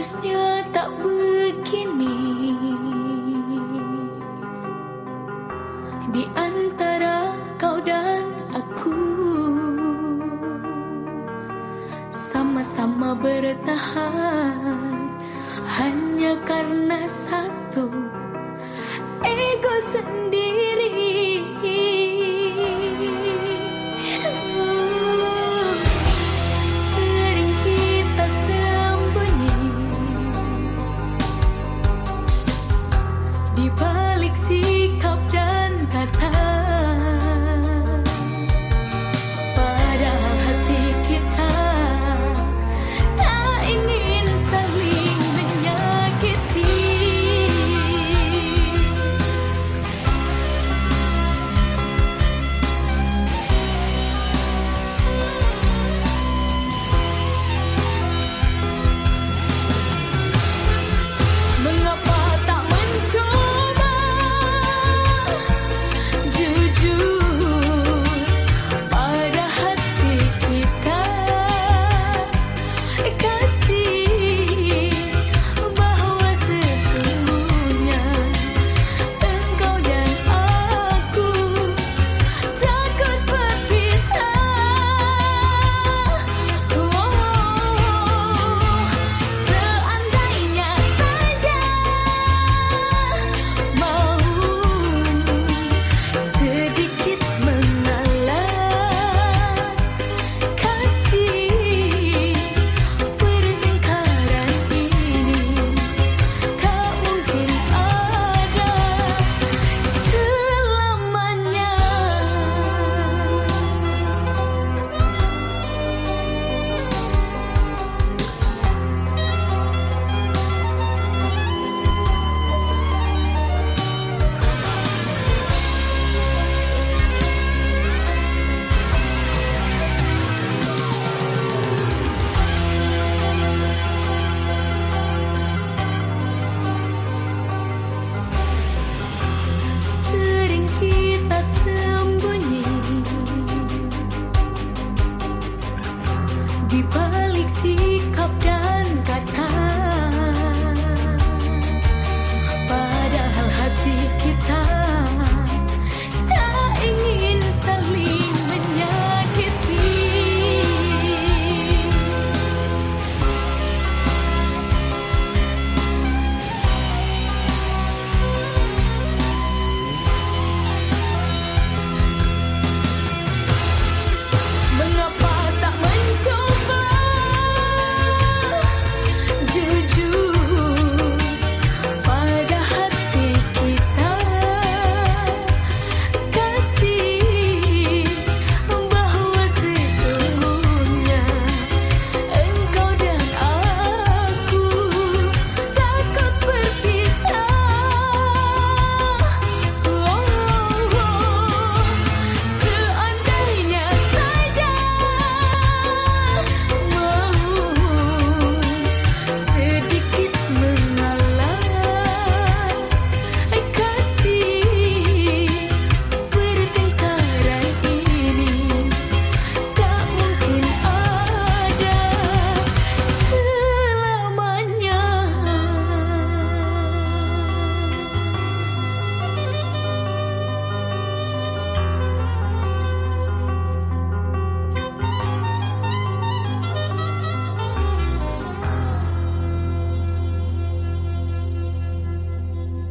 Seharusnya tak begini. Di antara kau dan aku Sama-sama bertahan.